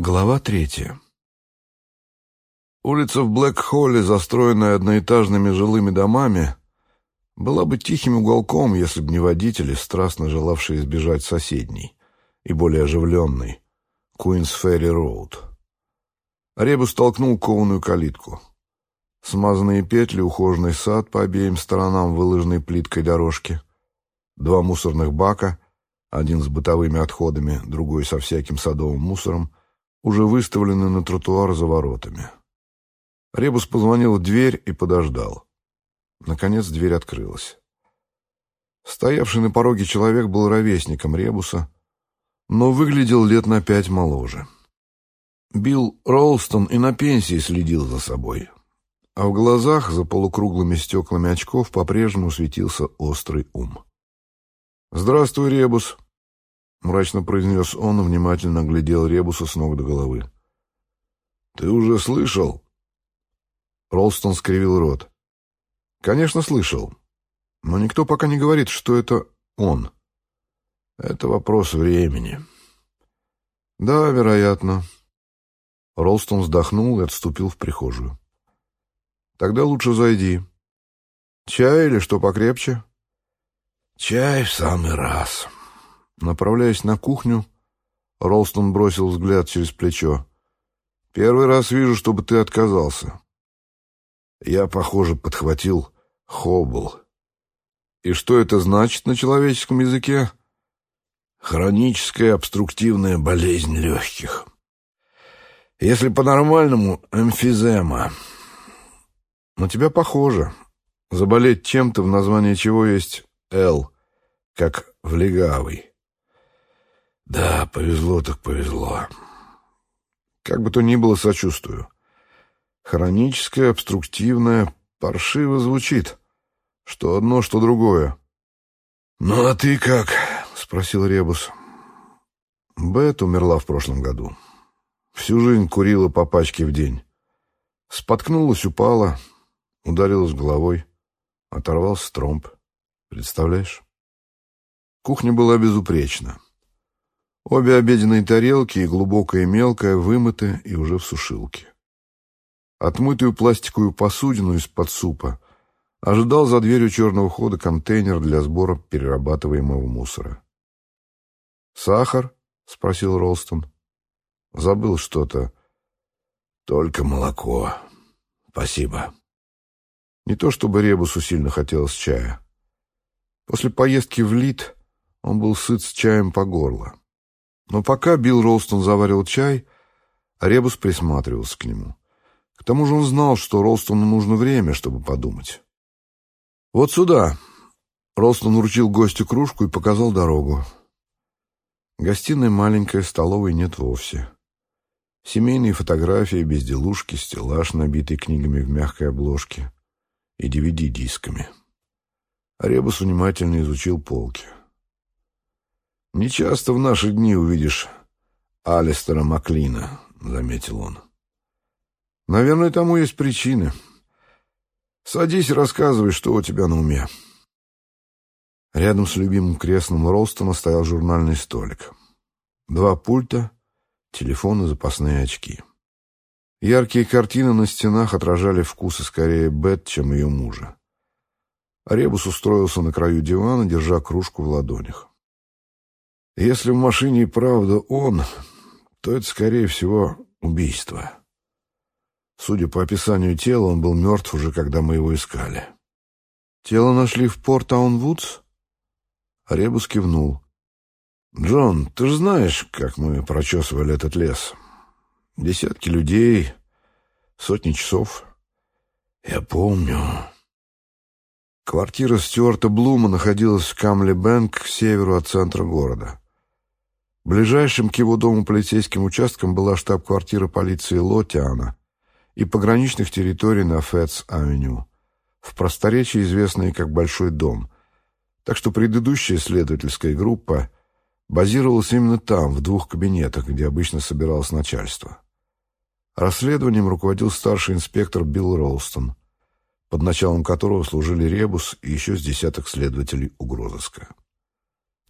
Глава третья. Улица в Блэк-Холле, застроенная одноэтажными жилыми домами, была бы тихим уголком, если бы не водители, страстно желавшие избежать соседней и более оживленной Куинс-Ферри-Роуд. Ребус толкнул кованую калитку. Смазанные петли, ухоженный сад по обеим сторонам выложенной плиткой дорожки, два мусорных бака, один с бытовыми отходами, другой со всяким садовым мусором — уже выставлены на тротуар за воротами. Ребус позвонил в дверь и подождал. Наконец дверь открылась. Стоявший на пороге человек был ровесником Ребуса, но выглядел лет на пять моложе. Билл Ролстон и на пенсии следил за собой, а в глазах за полукруглыми стеклами очков по-прежнему светился острый ум. «Здравствуй, Ребус», — мрачно произнес он и внимательно глядел Ребуса с ног до головы. «Ты уже слышал?» Ролстон скривил рот. «Конечно, слышал. Но никто пока не говорит, что это он. Это вопрос времени». «Да, вероятно». Ролстон вздохнул и отступил в прихожую. «Тогда лучше зайди. Чай или что покрепче?» «Чай в самый раз». Направляясь на кухню, Ролстон бросил взгляд через плечо. «Первый раз вижу, чтобы ты отказался». Я, похоже, подхватил хоббл. «И что это значит на человеческом языке?» «Хроническая обструктивная болезнь легких. Если по-нормальному, эмфизема». «На тебя похоже. Заболеть чем-то, в названии чего есть «Л», как в легавый». Да, повезло так повезло. Как бы то ни было, сочувствую. Хроническое, обструктивное, паршиво звучит. Что одно, что другое. «Ну, а ты как?» — спросил Ребус. Бет умерла в прошлом году. Всю жизнь курила по пачке в день. Споткнулась, упала, ударилась головой. Оторвался тромб. Представляешь? Кухня была безупречна. Обе обеденные тарелки, и глубокая и мелкая, вымыты и уже в сушилке. Отмытую пластиковую посудину из-под супа ожидал за дверью черного хода контейнер для сбора перерабатываемого мусора. «Сахар?» — спросил Ролстон. «Забыл что-то». «Только молоко. Спасибо». Не то чтобы Ребусу сильно хотелось чая. После поездки в Лид он был сыт с чаем по горло. Но пока Билл Ролстон заваривал чай, Ребус присматривался к нему. К тому же он знал, что Ролстону нужно время, чтобы подумать. «Вот сюда!» Ролстон вручил гостю кружку и показал дорогу. Гостиная маленькая, столовой нет вовсе. Семейные фотографии, безделушки, стеллаж, набитый книгами в мягкой обложке и DVD-дисками. Ребус внимательно изучил полки. «Не часто в наши дни увидишь Алистера Маклина», — заметил он. «Наверное, тому есть причины. Садись и рассказывай, что у тебя на уме». Рядом с любимым креслом Ролстона стоял журнальный столик. Два пульта, телефон и запасные очки. Яркие картины на стенах отражали вкусы скорее Бет, чем ее мужа. Ребус устроился на краю дивана, держа кружку в ладонях. Если в машине и правда он, то это, скорее всего, убийство. Судя по описанию тела, он был мертв уже, когда мы его искали. Тело нашли в Порт-Таун-Вудс? Ребус кивнул. «Джон, ты же знаешь, как мы прочесывали этот лес? Десятки людей, сотни часов. Я помню...» Квартира Стюарта Блума находилась в Камли-Бэнк к северу от центра города. Ближайшим к его дому полицейским участком была штаб-квартира полиции Лотиана и пограничных территорий на Фэтс-авеню, в просторечии известные как Большой дом. Так что предыдущая следовательская группа базировалась именно там, в двух кабинетах, где обычно собиралось начальство. Расследованием руководил старший инспектор Билл Ролстон, под началом которого служили Ребус и еще с десяток следователей угрозыска.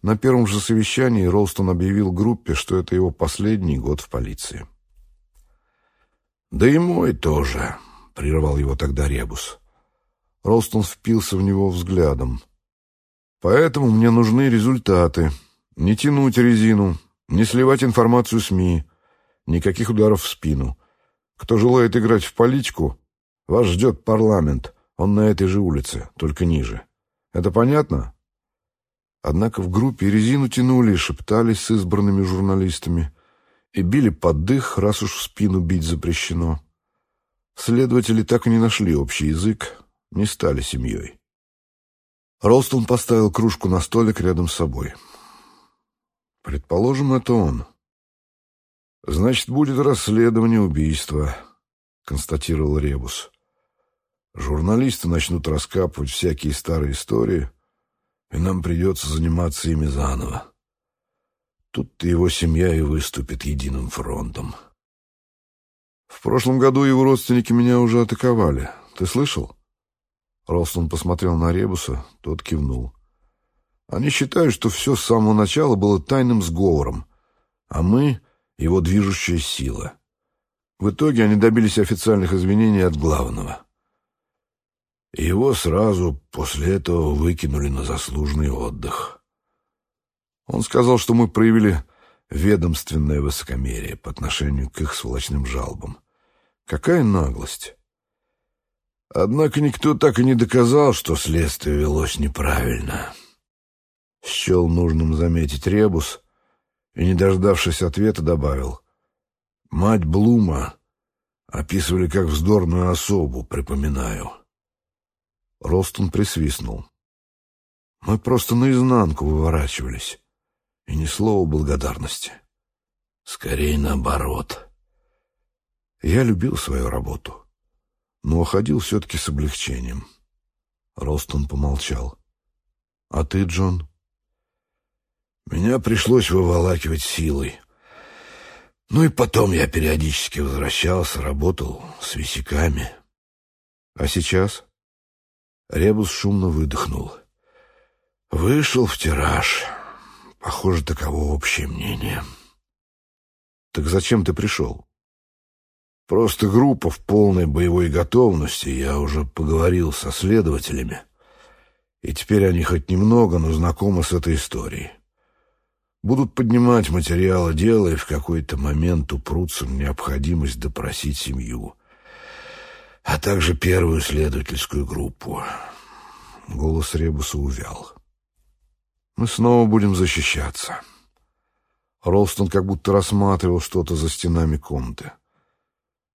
На первом же совещании Ролстон объявил группе, что это его последний год в полиции. «Да и мой тоже», — прервал его тогда Ребус. Ролстон впился в него взглядом. «Поэтому мне нужны результаты. Не тянуть резину, не сливать информацию СМИ, никаких ударов в спину. Кто желает играть в политику, вас ждет парламент. Он на этой же улице, только ниже. Это понятно?» Однако в группе резину тянули и шептались с избранными журналистами и били под дых, раз уж в спину бить запрещено. Следователи так и не нашли общий язык, не стали семьей. Ролстон поставил кружку на столик рядом с собой. Предположим, это он. Значит, будет расследование убийства, констатировал Ребус. Журналисты начнут раскапывать всякие старые истории, и нам придется заниматься ими заново. Тут-то его семья и выступит единым фронтом. В прошлом году его родственники меня уже атаковали. Ты слышал? Ролстон посмотрел на Ребуса, тот кивнул. Они считают, что все с самого начала было тайным сговором, а мы — его движущая сила. В итоге они добились официальных извинений от главного. Его сразу после этого выкинули на заслуженный отдых. Он сказал, что мы проявили ведомственное высокомерие по отношению к их сволочным жалобам. Какая наглость! Однако никто так и не доказал, что следствие велось неправильно. Счел нужным заметить ребус и, не дождавшись ответа, добавил. Мать Блума описывали как вздорную особу, припоминаю. Ростон присвистнул. Мы просто наизнанку выворачивались, и ни слова благодарности. Скорее наоборот. Я любил свою работу но уходил все-таки с облегчением. Ростон помолчал. «А ты, Джон?» «Меня пришлось выволакивать силой. Ну и потом я периодически возвращался, работал с висяками. А сейчас?» Ребус шумно выдохнул. «Вышел в тираж. Похоже, таково общее мнение». «Так зачем ты пришел?» Просто группа в полной боевой готовности, я уже поговорил со следователями. И теперь они хоть немного, но знакомы с этой историей. Будут поднимать материалы дела и в какой-то момент упрутся в необходимость допросить семью. А также первую следовательскую группу. Голос Ребуса увял. Мы снова будем защищаться. Ролстон как будто рассматривал что-то за стенами комнаты.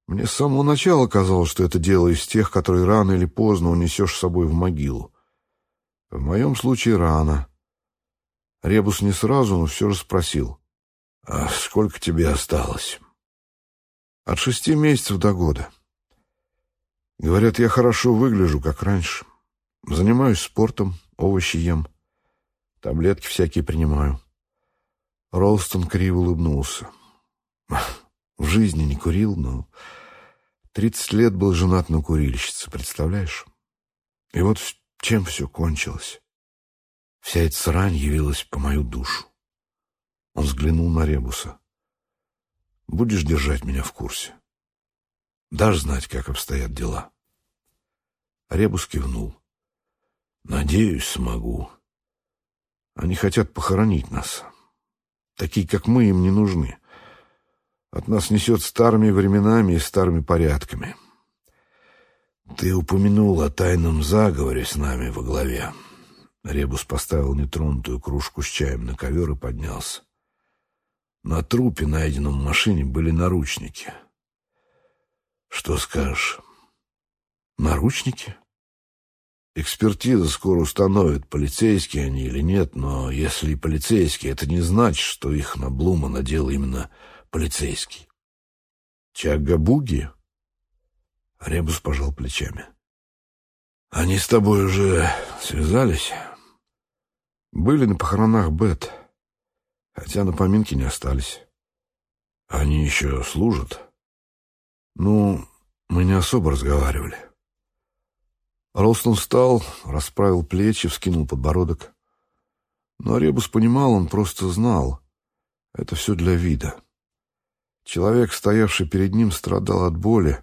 Мне с самого начала казалось, что это дело из тех, которые рано или поздно унесешь с собой в могилу. В моем случае рано. Ребус не сразу, но все же спросил. «А сколько тебе осталось?» «От шести месяцев до года. Говорят, я хорошо выгляжу, как раньше. Занимаюсь спортом, овощи ем, таблетки всякие принимаю». Ролстон криво улыбнулся. В жизни не курил, но тридцать лет был женат на курильщице, представляешь? И вот чем все кончилось. Вся эта срань явилась по мою душу. Он взглянул на Ребуса. «Будешь держать меня в курсе? Дашь знать, как обстоят дела?» Ребус кивнул. «Надеюсь, смогу. Они хотят похоронить нас. Такие, как мы, им не нужны. От нас несет старыми временами и старыми порядками. Ты упомянул о тайном заговоре с нами во главе. Ребус поставил нетронутую кружку с чаем на ковер и поднялся. На трупе, найденном в машине, были наручники. Что скажешь? Наручники? Экспертиза скоро установит, полицейские они или нет, но если и полицейские, это не значит, что их на Блума надел именно полицейский. Чагабуги? Ребус пожал плечами. Они с тобой уже связались? Были на похоронах Бет, хотя на поминки не остались. Они еще служат? Ну, мы не особо разговаривали. Ролстон встал, расправил плечи, вскинул подбородок. Но Ребус понимал, он просто знал. Это все для вида. Человек, стоявший перед ним, страдал от боли,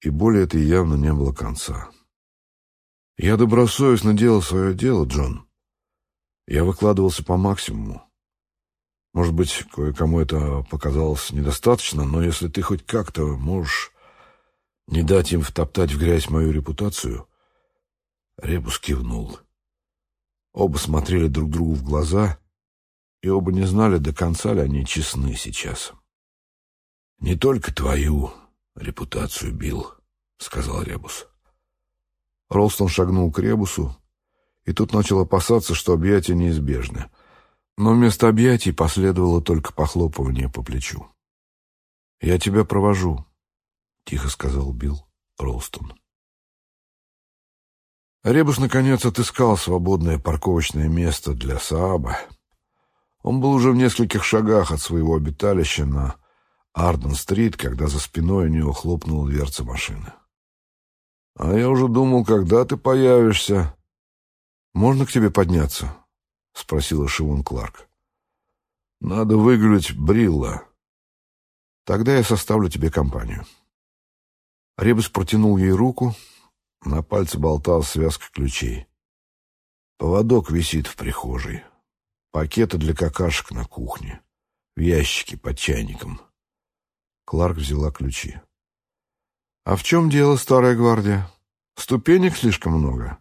и боли этой явно не было конца. Я добросовестно делал свое дело, Джон. Я выкладывался по максимуму. Может быть, кое-кому это показалось недостаточно, но если ты хоть как-то можешь не дать им втоптать в грязь мою репутацию... Ребус кивнул. Оба смотрели друг другу в глаза, и оба не знали, до конца ли они честны сейчас. «Не только твою репутацию бил», — сказал Ребус. Ролстон шагнул к Ребусу, и тут начал опасаться, что объятия неизбежны. Но вместо объятий последовало только похлопывание по плечу. «Я тебя провожу», — тихо сказал Билл Ролстон. Ребус, наконец, отыскал свободное парковочное место для Сааба. Он был уже в нескольких шагах от своего обиталища на Арден-стрит, когда за спиной у него хлопнула дверца машины. «А я уже думал, когда ты появишься». «Можно к тебе подняться?» — спросила Шивон Кларк. «Надо выгулять Брилла. Тогда я составлю тебе компанию». Ребус протянул ей руку, на пальце болталась связка ключей. Поводок висит в прихожей. Пакеты для какашек на кухне. В ящике под чайником. Кларк взяла ключи. «А в чем дело, старая гвардия? Ступенек слишком много?»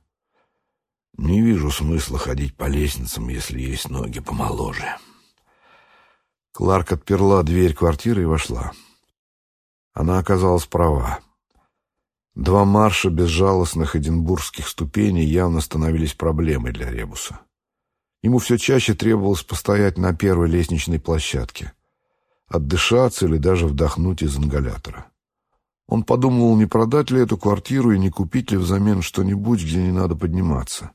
«Не вижу смысла ходить по лестницам, если есть ноги помоложе». Кларк отперла дверь квартиры и вошла. Она оказалась права. Два марша безжалостных эдинбургских ступеней явно становились проблемой для Ребуса. Ему все чаще требовалось постоять на первой лестничной площадке, отдышаться или даже вдохнуть из ингалятора. Он подумывал, не продать ли эту квартиру и не купить ли взамен что-нибудь, где не надо подниматься.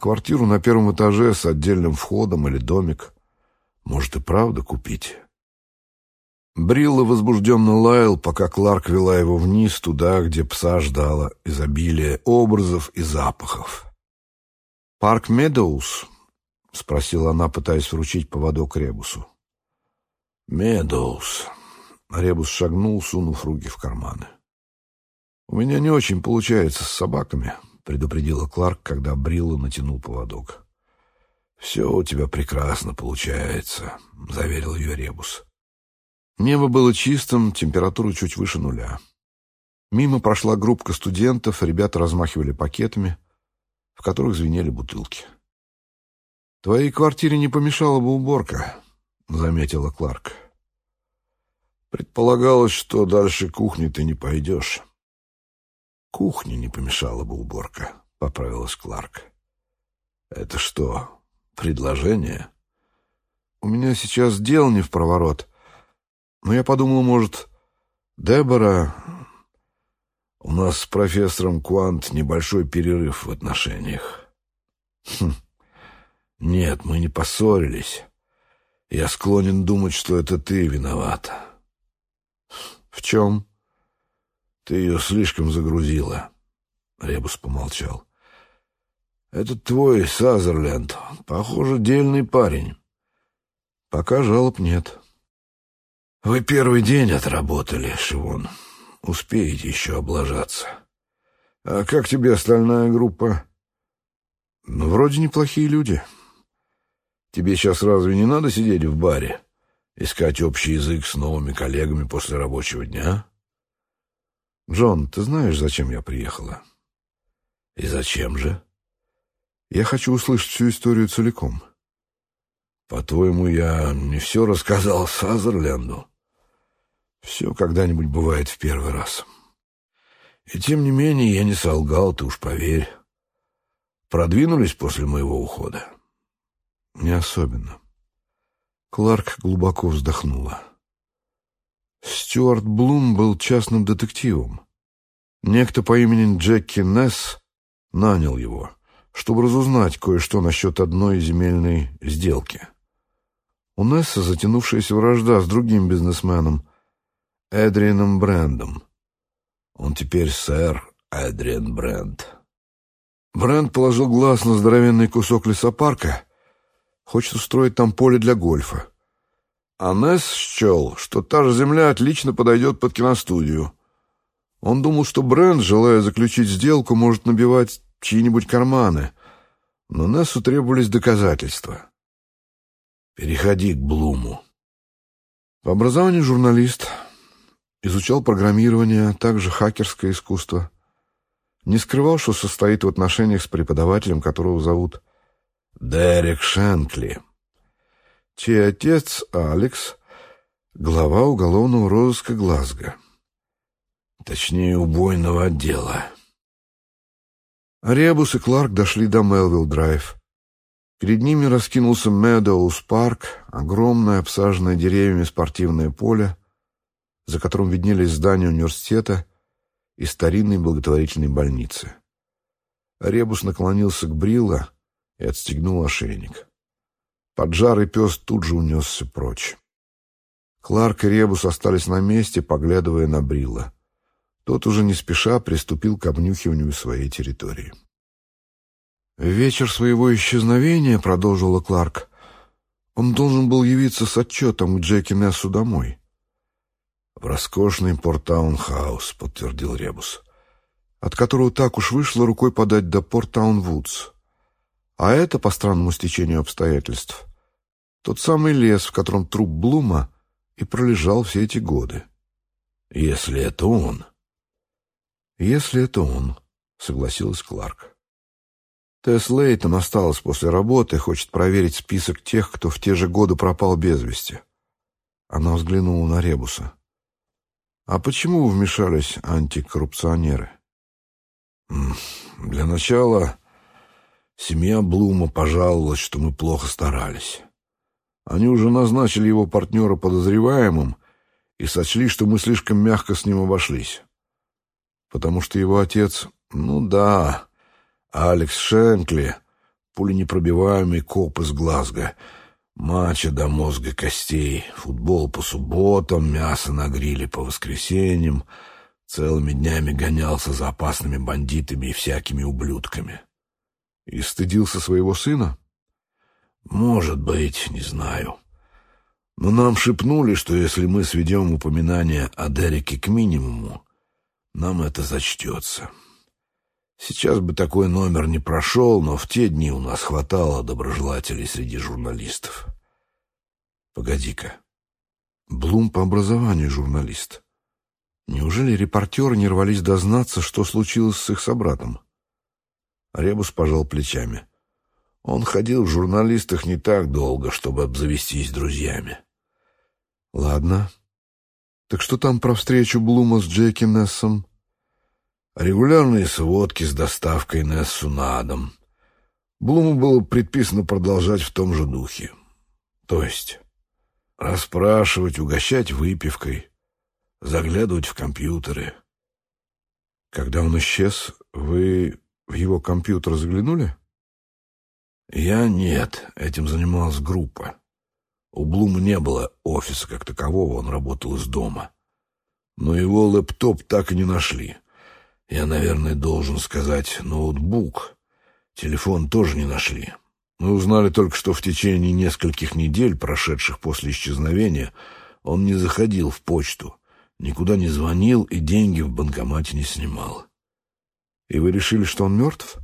Квартиру на первом этаже с отдельным входом или домик. Может и правда купить. Брилла возбужденно лаял, пока Кларк вела его вниз, туда, где пса ждала изобилие образов и запахов. «Парк Медоуз?» — спросила она, пытаясь вручить поводок Ребусу. «Медоуз». Ребус шагнул, сунув руки в карманы. «У меня не очень получается с собаками», — предупредила Кларк, когда Брилла натянул поводок. «Все у тебя прекрасно получается», — заверил ее Ребус. Небо было чистым, температура чуть выше нуля. Мимо прошла группка студентов, ребята размахивали пакетами, в которых звенели бутылки. «Твоей квартире не помешала бы уборка», — заметила Кларк. «Предполагалось, что дальше кухни ты не пойдешь». «Кухне не помешала бы уборка», — поправилась Кларк. «Это что, предложение?» «У меня сейчас дел не в проворот», но я подумал, может, Дебора... У нас с профессором Куант небольшой перерыв в отношениях. Хм. Нет, мы не поссорились. Я склонен думать, что это ты виновата. В чем? Ты ее слишком загрузила. Ребус помолчал. Этот твой Сазерленд, похоже, дельный парень. Пока жалоб нет. Вы первый день отработали, Шивон. Успеете еще облажаться. А как тебе остальная группа? Ну, вроде неплохие люди. Тебе сейчас разве не надо сидеть в баре, искать общий язык с новыми коллегами после рабочего дня? Джон, ты знаешь, зачем я приехала? И зачем же? Я хочу услышать всю историю целиком. По-твоему, я не все рассказал Сазерленду? Все когда-нибудь бывает в первый раз. И тем не менее я не солгал, ты уж поверь. Продвинулись после моего ухода? Не особенно. Кларк глубоко вздохнула. Стюарт Блум был частным детективом. Некто по имени Джеки Несс нанял его, чтобы разузнать кое-что насчет одной земельной сделки. У Несса затянувшаяся вражда с другим бизнесменом, Эдрианом Брендом. Он теперь сэр Эдриан Бренд. Бренд положил глаз на здоровенный кусок лесопарка, хочет устроить там поле для гольфа. Анес счел, что та же земля отлично подойдет под киностудию. Он думал, что Брент, желая заключить сделку, может набивать чьи-нибудь карманы, но Нессу требовались доказательства. «Переходи к Блуму». По образованию журналист, изучал программирование, а также хакерское искусство. Не скрывал, что состоит в отношениях с преподавателем, которого зовут Дерек Шенкли, чей отец, Алекс, глава уголовного розыска Глазго. Точнее, убойного отдела. Ребус и Кларк дошли до Мелвилл-драйв. Перед ними раскинулся Медоуз-парк, огромное, обсаженное деревьями спортивное поле, за которым виднелись здания университета и старинной благотворительной больницы. Ребус наклонился к Брилло и отстегнул ошейник. Поджарый пес тут же унесся прочь. Кларк и Ребус остались на месте, поглядывая на Брилло. Тот уже не спеша приступил к обнюхиванию своей территории. Вечер своего исчезновения, продолжила Кларк, он должен был явиться с отчетом к Джеки Нессу домой. В роскошный Портаун-хаус, подтвердил Ребус, от которого так уж вышло рукой подать до Портаун-Вудс. А это, по странному стечению обстоятельств, тот самый лес, в котором труп Блума и пролежал все эти годы. Если это он, «Если это он», — согласилась Кларк. Тесс Лейтон осталась после работы и хочет проверить список тех, кто в те же годы пропал без вести. Она взглянула на Ребуса. «А почему вмешались антикоррупционеры?» «Для начала семья Блума пожаловалась, что мы плохо старались. Они уже назначили его партнера подозреваемым и сочли, что мы слишком мягко с ним обошлись потому что его отец, ну да, Алекс Шенкли, пуленепробиваемый коп из Глазго, матча до мозга костей, футбол по субботам, мясо на гриле по воскресеньям, целыми днями гонялся за опасными бандитами и всякими ублюдками. И стыдился своего сына? Может быть, не знаю. Но нам шепнули, что если мы сведем упоминание о Дереке к минимуму, нам это зачтется. Сейчас бы такой номер не прошел, но в те дни у нас хватало доброжелателей среди журналистов. Погоди-ка. Блум по образованию журналист. Неужели репортеры не рвались дознаться, что случилось с их собратом? Ребус пожал плечами. Он ходил в журналистах не так долго, чтобы обзавестись друзьями. Ладно, так что там про встречу Блума с Джеки Нессом? Регулярные сводки с доставкой Нессу на дом. Блуму было предписано продолжать в том же духе. То есть расспрашивать, угощать выпивкой, заглядывать в компьютеры. Когда он исчез, вы в его компьютер заглянули? Я нет, этим занималась группа. У Блума не было офиса как такового, он работал из дома. Но его лэптоп так и не нашли. Я, наверное, должен сказать ноутбук. Телефон тоже не нашли. Мы узнали только, что в течение нескольких недель, прошедших после исчезновения, он не заходил в почту, никуда не звонил и деньги в банкомате не снимал. «И вы решили, что он мертв?»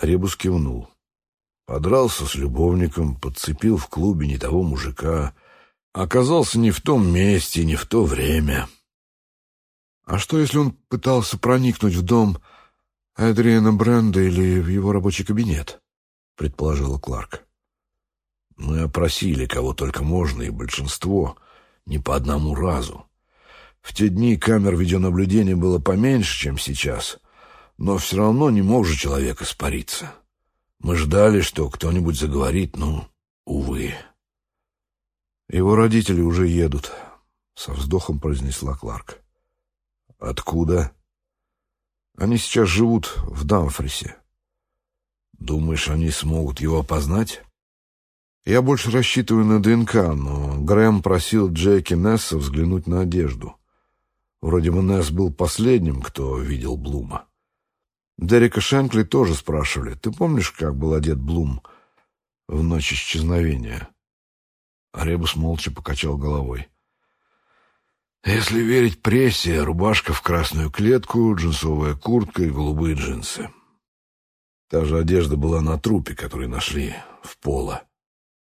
Ребус кивнул. Подрался с любовником, подцепил в клубе не того мужика. Оказался не в том месте, не в то время. А что, если он пытался проникнуть в дом Эдриана Бренда или в его рабочий кабинет? Предположила Кларк. Мы опросили кого только можно, и большинство не по одному разу. В те дни камер видеонаблюдения было поменьше, чем сейчас, но все равно не мог же человек испариться. Мы ждали, что кто-нибудь заговорит, но, увы. Его родители уже едут, — со вздохом произнесла Кларк. Откуда? Они сейчас живут в Дамфрисе. Думаешь, они смогут его опознать? Я больше рассчитываю на ДНК, но Грэм просил Джеки Несса взглянуть на одежду. Вроде бы Несс был последним, кто видел Блума. Дерека Шенкли тоже спрашивали. Ты помнишь, как был одет Блум в ночь исчезновения? Ребус молча покачал головой. Если верить прессе, рубашка в красную клетку, джинсовая куртка и голубые джинсы. Та же одежда была на трупе, который нашли в поло.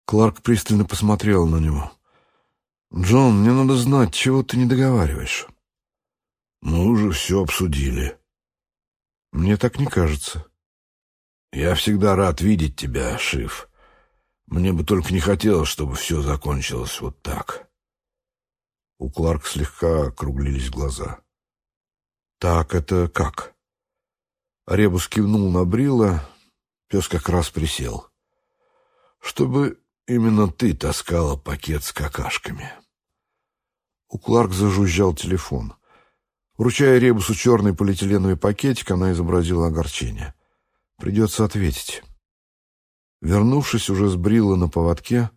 Кларк пристально посмотрел на него. «Джон, мне надо знать, чего ты не договариваешь». «Мы уже все обсудили». «Мне так не кажется». «Я всегда рад видеть тебя, Шиф. Мне бы только не хотелось, чтобы все закончилось вот так». У Кларк слегка округлились глаза. «Так это как?» Ребус кивнул на Брила, пес как раз присел. «Чтобы именно ты таскала пакет с какашками». У Кларк зажужжал телефон. Вручая Ребусу черный полиэтиленовый пакетик, она изобразила огорчение. «Придется ответить». Вернувшись уже с Брила на поводке,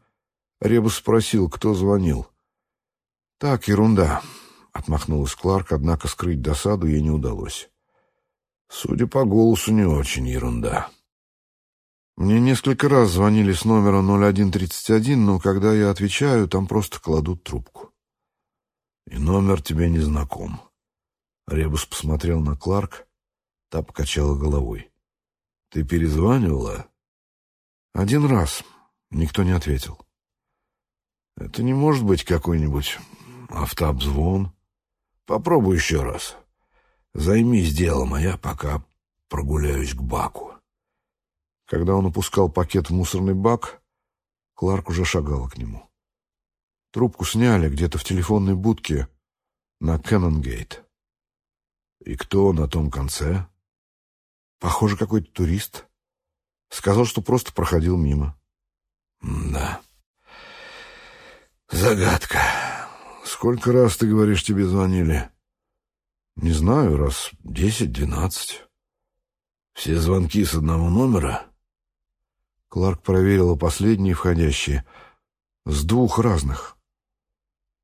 Ребус спросил, кто звонил. «Так, ерунда», — отмахнулась Кларк, однако скрыть досаду ей не удалось. «Судя по голосу, не очень ерунда». Мне несколько раз звонили с номера 0131, но когда я отвечаю, там просто кладут трубку. И номер тебе не знаком. Ребус посмотрел на Кларк, та покачала головой. Ты перезванивала? Один раз. Никто не ответил. Это не может быть какой-нибудь автообзвон. Попробуй еще раз. Займись делом, а я пока прогуляюсь к баку. Когда он опускал пакет в мусорный бак, Кларк уже шагала к нему. Трубку сняли где-то в телефонной будке на Кеннонгейт. И кто на том конце? Похоже, какой-то турист. Сказал, что просто проходил мимо. Да. Загадка. Сколько раз, ты говоришь, тебе звонили? Не знаю, раз десять-двенадцать. Все звонки с одного номера? Кларк проверила последние входящие. С двух разных.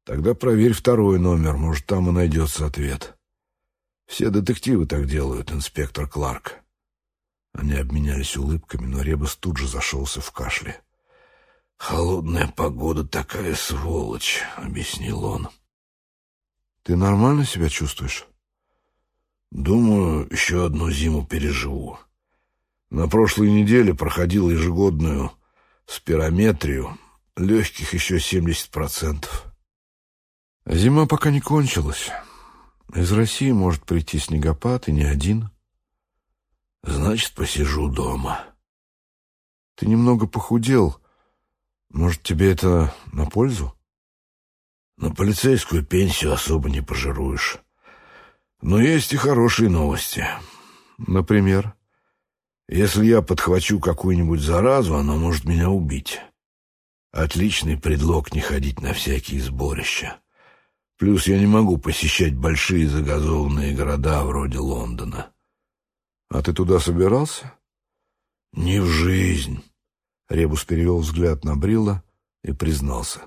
Тогда проверь второй номер, может, там и найдется ответ. Все детективы так делают, инспектор Кларк. Они обменялись улыбками, но Ребус тут же зашелся в кашле. «Холодная погода такая сволочь», — объяснил он. «Ты нормально себя чувствуешь?» «Думаю, еще одну зиму переживу. На прошлой неделе проходил ежегодную спирометрию, легких еще семьдесят процентов». «Зима пока не кончилась. Из России может прийти снегопад, и не один». «Значит, посижу дома». «Ты немного похудел». Может, тебе это на пользу? На полицейскую пенсию особо не пожируешь. Но есть и хорошие новости. Например? Если я подхвачу какую-нибудь заразу, она может меня убить. Отличный предлог не ходить на всякие сборища. Плюс я не могу посещать большие загазованные города вроде Лондона. А ты туда собирался? Не в жизнь. Ребус перевел взгляд на Брилла и признался.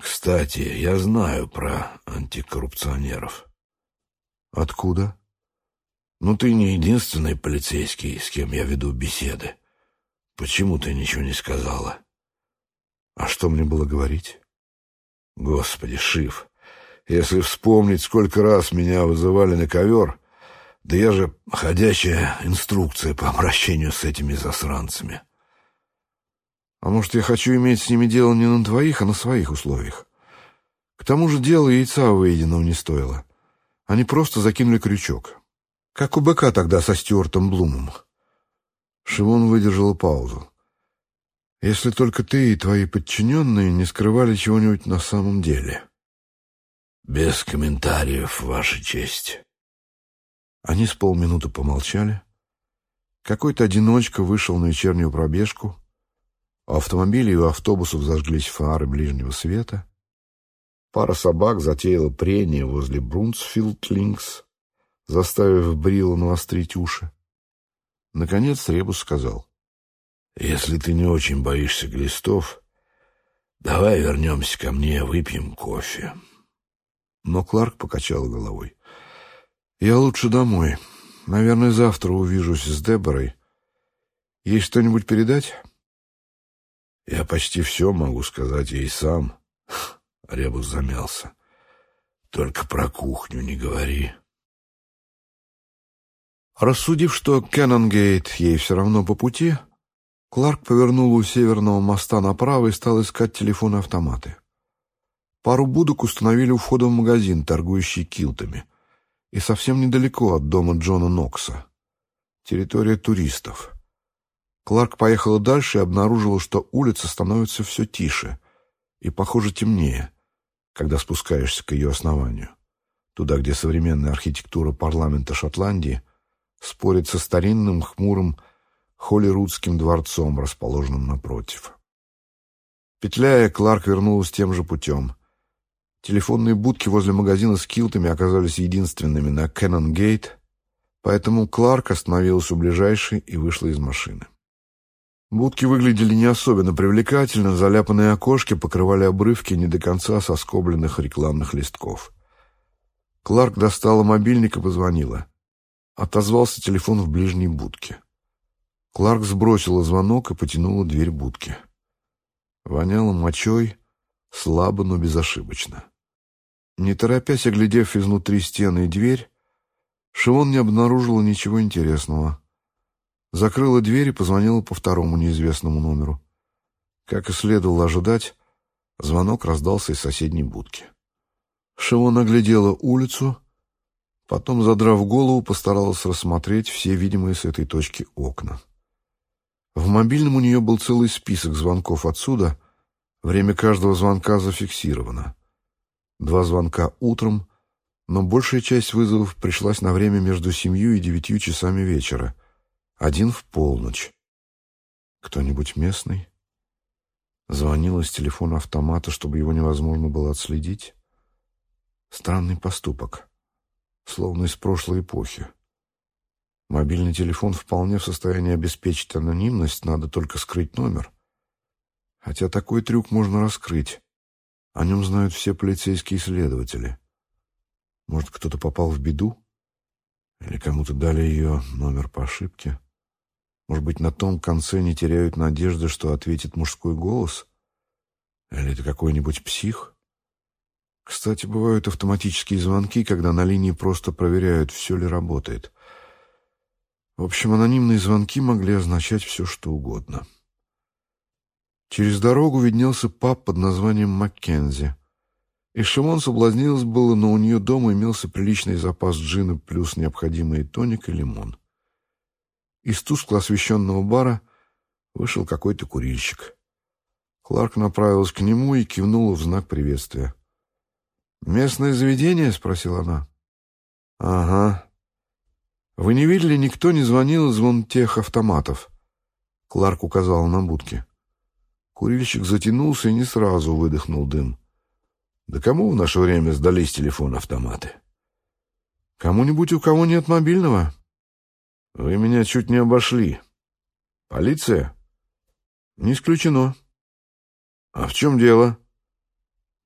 «Кстати, я знаю про антикоррупционеров». «Откуда?» «Ну, ты не единственный полицейский, с кем я веду беседы. Почему ты ничего не сказала?» «А что мне было говорить?» «Господи, Шиф, если вспомнить, сколько раз меня вызывали на ковер, да я же ходячая инструкция по обращению с этими засранцами». А может, я хочу иметь с ними дело не на твоих, а на своих условиях. К тому же дело яйца выеденного не стоило. Они просто закинули крючок. Как у быка тогда со Стюартом Блумом. Шивон выдержала паузу. Если только ты и твои подчиненные не скрывали чего-нибудь на самом деле. Без комментариев, Ваша честь. Они с полминуты помолчали. Какой-то одиночка вышел на вечернюю пробежку — у автомобилей и у автобусов зажглись фары ближнего света. Пара собак затеяла прения возле Брунсфилд-Линкс, заставив Брила навострить уши. Наконец Ребус сказал, «Если ты не очень боишься глистов, давай вернемся ко мне, выпьем кофе». Но Кларк покачала головой. «Я лучше домой. Наверное, завтра увижусь с Деборой. Есть что-нибудь передать?» Я почти все могу сказать ей сам. Ребус замялся. Только про кухню не говори. Рассудив, что Кеннонгейт ей все равно по пути, Кларк повернул у северного моста направо и стал искать телефоны-автоматы. Пару будок установили у входа в магазин, торгующий килтами, и совсем недалеко от дома Джона Нокса. Территория туристов. Кларк поехала дальше и обнаружила, что улица становится все тише и, похоже, темнее, когда спускаешься к ее основанию, туда, где современная архитектура парламента Шотландии спорит со старинным, хмурым Холлирудским дворцом, расположенным напротив. Петляя, Кларк вернулась тем же путем. Телефонные будки возле магазина с килтами оказались единственными на Кеннон-Гейт, поэтому Кларк остановилась у ближайшей и вышла из машины. Будки выглядели не особенно привлекательно, заляпанные окошки покрывали обрывки не до конца соскобленных рекламных листков. Кларк достала мобильник и позвонила. Отозвался телефон в ближней будке. Кларк сбросила звонок и потянула дверь будки. Воняло мочой, слабо, но безошибочно. Не торопясь, оглядев изнутри стены и дверь, Шивон не обнаружила ничего интересного. Закрыла дверь и позвонила по второму неизвестному номеру. Как и следовало ожидать, звонок раздался из соседней будки. Шивон оглядела улицу, потом, задрав голову, постаралась рассмотреть все видимые с этой точки окна. В мобильном у нее был целый список звонков отсюда, время каждого звонка зафиксировано. Два звонка утром, но большая часть вызовов пришлась на время между семью и девятью часами вечера — один в полночь. Кто-нибудь местный? Звонил из телефона автомата, чтобы его невозможно было отследить. Странный поступок, словно из прошлой эпохи. Мобильный телефон вполне в состоянии обеспечить анонимность, надо только скрыть номер. Хотя такой трюк можно раскрыть. О нем знают все полицейские следователи. Может, кто-то попал в беду? Или кому-то дали ее номер по ошибке? Может быть, на том конце не теряют надежды, что ответит мужской голос? Или это какой-нибудь псих? Кстати, бывают автоматические звонки, когда на линии просто проверяют, все ли работает. В общем, анонимные звонки могли означать все, что угодно. Через дорогу виднелся паб под названием «Маккензи». И Шимон соблазнилась было, но у нее дома имелся приличный запас джина плюс необходимый тоник и лимон. Из тускло освещенного бара вышел какой-то курильщик. Кларк направилась к нему и кивнула в знак приветствия. «Местное заведение?» — спросила она. «Ага. Вы не видели, никто не звонил из вон тех автоматов?» Кларк указал на будки. Курильщик затянулся и не сразу выдохнул дым. «Да кому в наше время сдались телефон-автоматы?» «Кому-нибудь, у кого нет мобильного?» Вы меня чуть не обошли. Полиция? Не исключено. А в чем дело?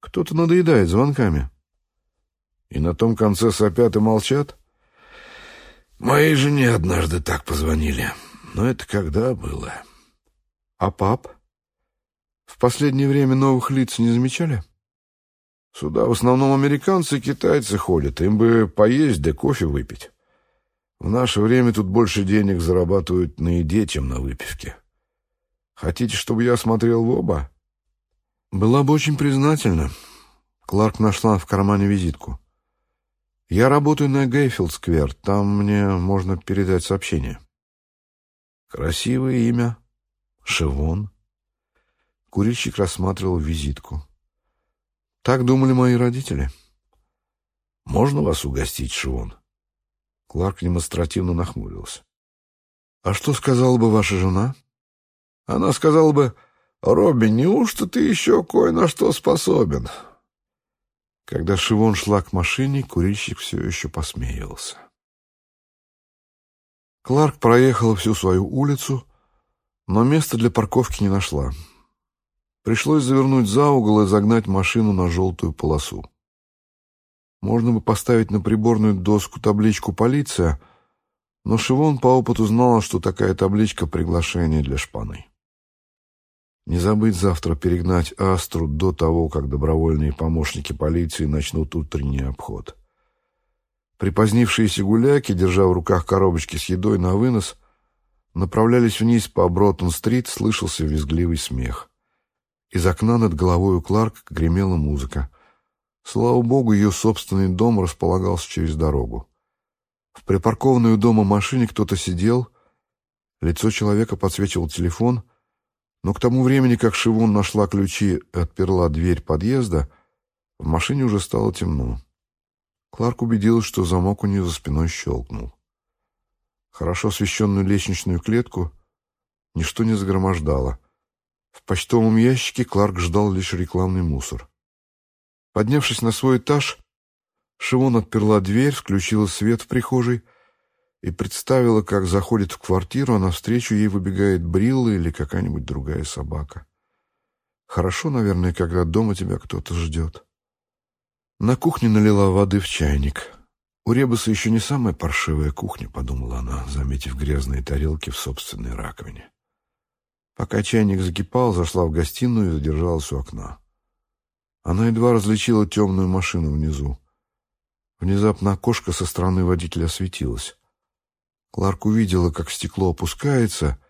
Кто-то надоедает звонками. И на том конце сопят и молчат? Моей жене однажды так позвонили. Но это когда было? А пап? В последнее время новых лиц не замечали? Сюда в основном американцы и китайцы ходят. Им бы поесть да кофе выпить. В наше время тут больше денег зарабатывают на еде, чем на выпивке. Хотите, чтобы я смотрел в оба? Была бы очень признательна. Кларк нашла в кармане визитку. Я работаю на Гейфилд-сквер. Там мне можно передать сообщение. Красивое имя. Шивон. Курильщик рассматривал визитку. Так думали мои родители. Можно вас угостить, Шивон? Кларк демонстративно нахмурился. «А что сказала бы ваша жена?» «Она сказала бы, Робби, неужто ты еще кое на что способен?» Когда Шивон шла к машине, курильщик все еще посмеивался. Кларк проехала всю свою улицу, но места для парковки не нашла. Пришлось завернуть за угол и загнать машину на желтую полосу. Можно бы поставить на приборную доску табличку «Полиция», но Шивон по опыту знала, что такая табличка — приглашение для шпаны. Не забыть завтра перегнать Астру до того, как добровольные помощники полиции начнут утренний обход. Припозднившиеся гуляки, держа в руках коробочки с едой на вынос, направлялись вниз по Броттон-стрит, слышался визгливый смех. Из окна над головой у Кларк гремела музыка. Слава богу, ее собственный дом располагался через дорогу. В припаркованной у дома машине кто-то сидел, лицо человека подсвечивал телефон, но к тому времени, как Шивун нашла ключи и отперла дверь подъезда, в машине уже стало темно. Кларк убедилась, что замок у нее за спиной щелкнул. Хорошо освещенную лестничную клетку ничто не загромождало. В почтовом ящике Кларк ждал лишь рекламный мусор. Поднявшись на свой этаж, Шивон отперла дверь, включила свет в прихожей и представила, как заходит в квартиру, а навстречу ей выбегает Брилла или какая-нибудь другая собака. Хорошо, наверное, когда дома тебя кто-то ждет. На кухне налила воды в чайник. У Ребуса еще не самая паршивая кухня, подумала она, заметив грязные тарелки в собственной раковине. Пока чайник закипал, зашла в гостиную и задержалась у окна. Она едва различила темную машину внизу. Внезапно окошко со стороны водителя осветилось. Кларк увидела, как стекло опускается,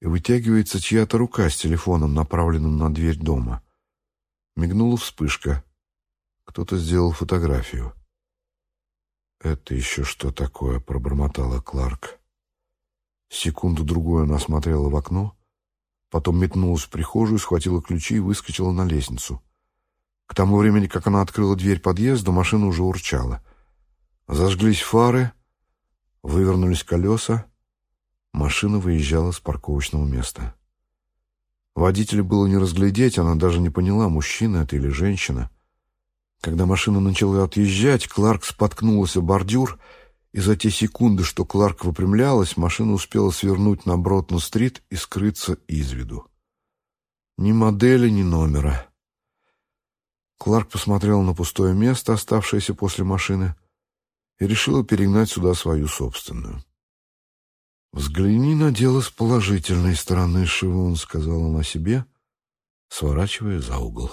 и вытягивается чья-то рука с телефоном, направленным на дверь дома. Мигнула вспышка. Кто-то сделал фотографию. «Это еще что такое?» — пробормотала Кларк. Секунду-другую она смотрела в окно, потом метнулась в прихожую, схватила ключи и выскочила на лестницу. К тому времени, как она открыла дверь подъезда, машина уже урчала. Зажглись фары, вывернулись колеса, машина выезжала с парковочного места. Водителя было не разглядеть, она даже не поняла, мужчина это или женщина. Когда машина начала отъезжать, Кларк споткнулась о бордюр, и за те секунды, что Кларк выпрямлялась, машина успела свернуть на Бротну-стрит и скрыться из виду. Ни модели, ни номера. Кларк посмотрел на пустое место, оставшееся после машины, и решила перегнать сюда свою собственную. «Взгляни на дело с положительной стороны, Шивон», — сказала она себе, сворачивая за угол.